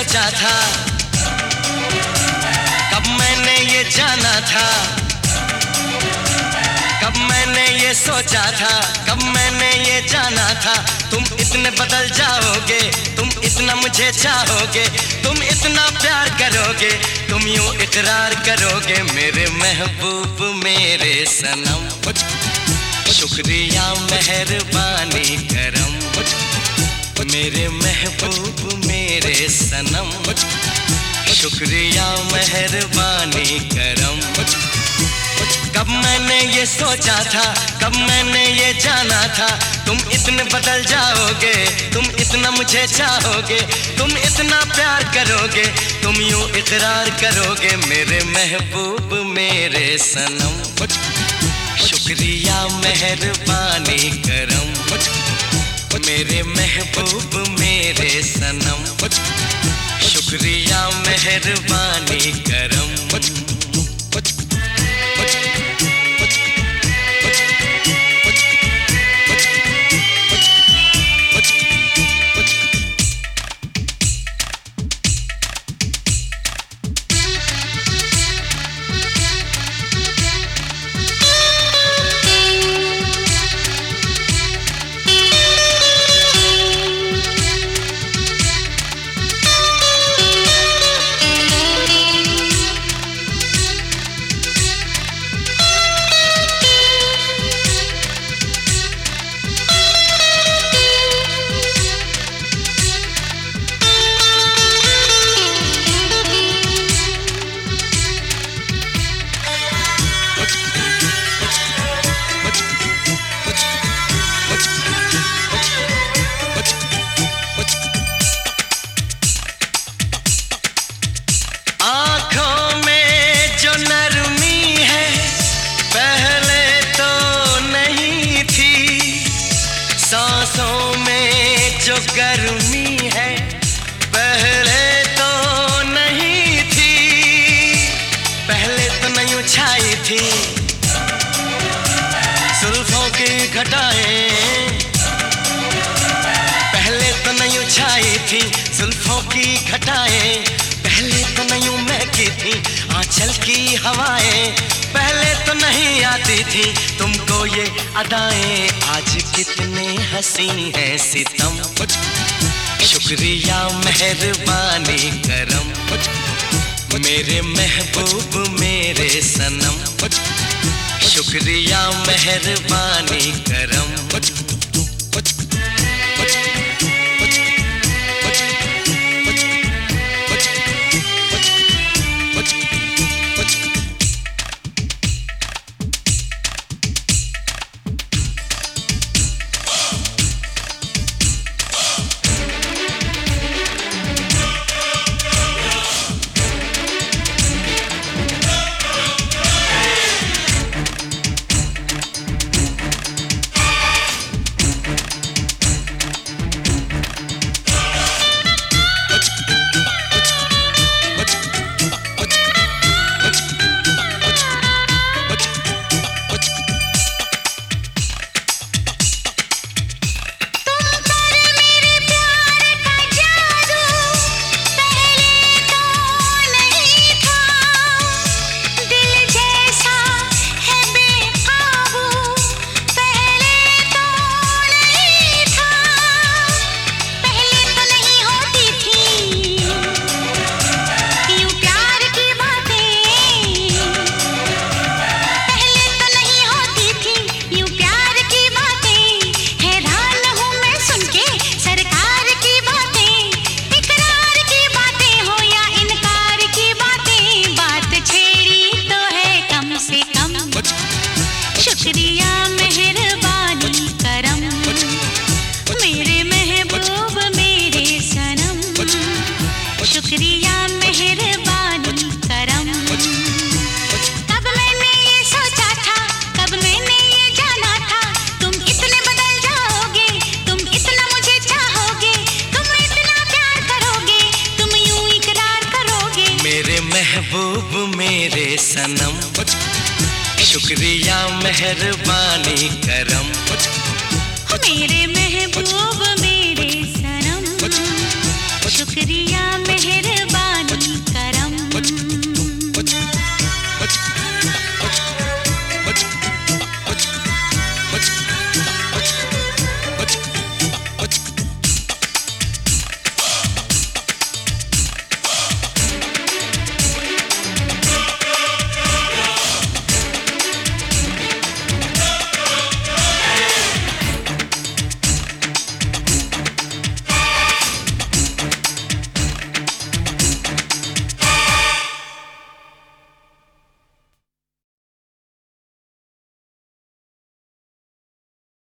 सोचा था। कब मैंने ये जाना था। कब मैंने ये सोचा था। कब मैंने ये जाना था। तुम इतने बदल जाओगे, तुम इतना मुझे चाहोगे, तुम इतना प्यार करोगे, तुम यूँ इकरार करोगे, मेरे महबूब, मेरे सनम। शुक्रिया, मेहरबानी, करम। मेरे महबूब सनम। शुक्रिया, मेहरबानी, करम। कब मैंने ये सोचा था, कब मैंने ये जाना था, तुम इतने बदल जाओगे, तुम इतना मुझे चाहोगे, तुम इतना प्यार करोगे, तुम यूँ इकरार करोगे, मेरे महबूब, मेरे सनम। शुक्रिया, मेहरबानी, करम। मेरे महबूब मेरे सनम। शुक्रिया मेहरबानी करम। में जो गर्मी है, पहले तो नहीं थी। पहले तो नहीं थी। सुल्फों की घटाएँ। पहले तो नहीं छाई थी, जुल्फों की घटाएँ। पहले तो नहीं महकी थी, आंचल की हवाएँ। थी तुमको ये अदाएँ आज कितने हसी है सितम। शुक्रिया मेहरबानी करम। मेरे महबूब मेरे सनम। शुक्रिया मेहरबानी करम। महबूब मेरे सनम। शुक्रिया मेहरबानी करम। मेरे महबूब मेरे सनम। शुक्रिया